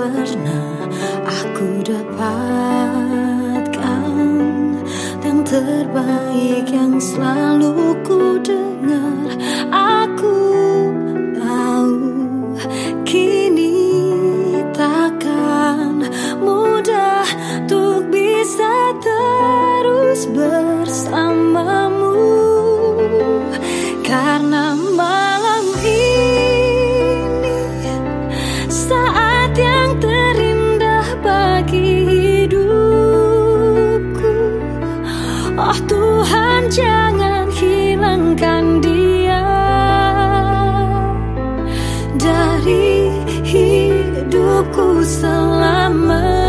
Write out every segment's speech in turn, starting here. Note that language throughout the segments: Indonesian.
pernah aku dapatkan yang terbaik yang selalu ku dengar. Aku tahu kini takkan mudah untuk bisa terus bersamamu. Karena dari hidupku selama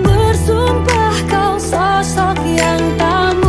bersumpah kau sosok yang tak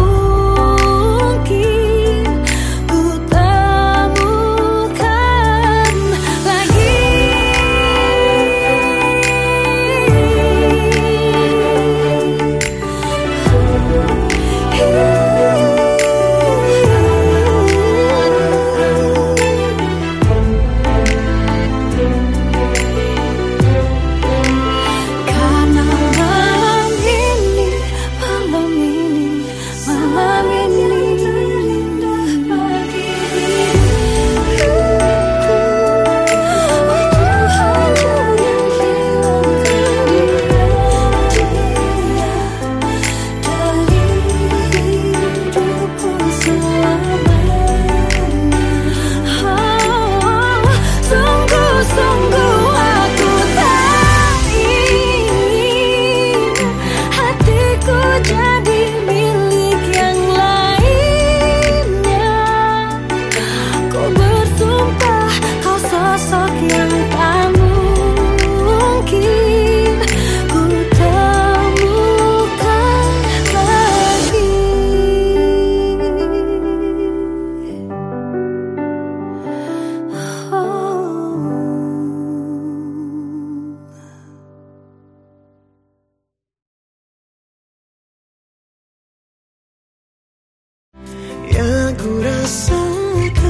yang you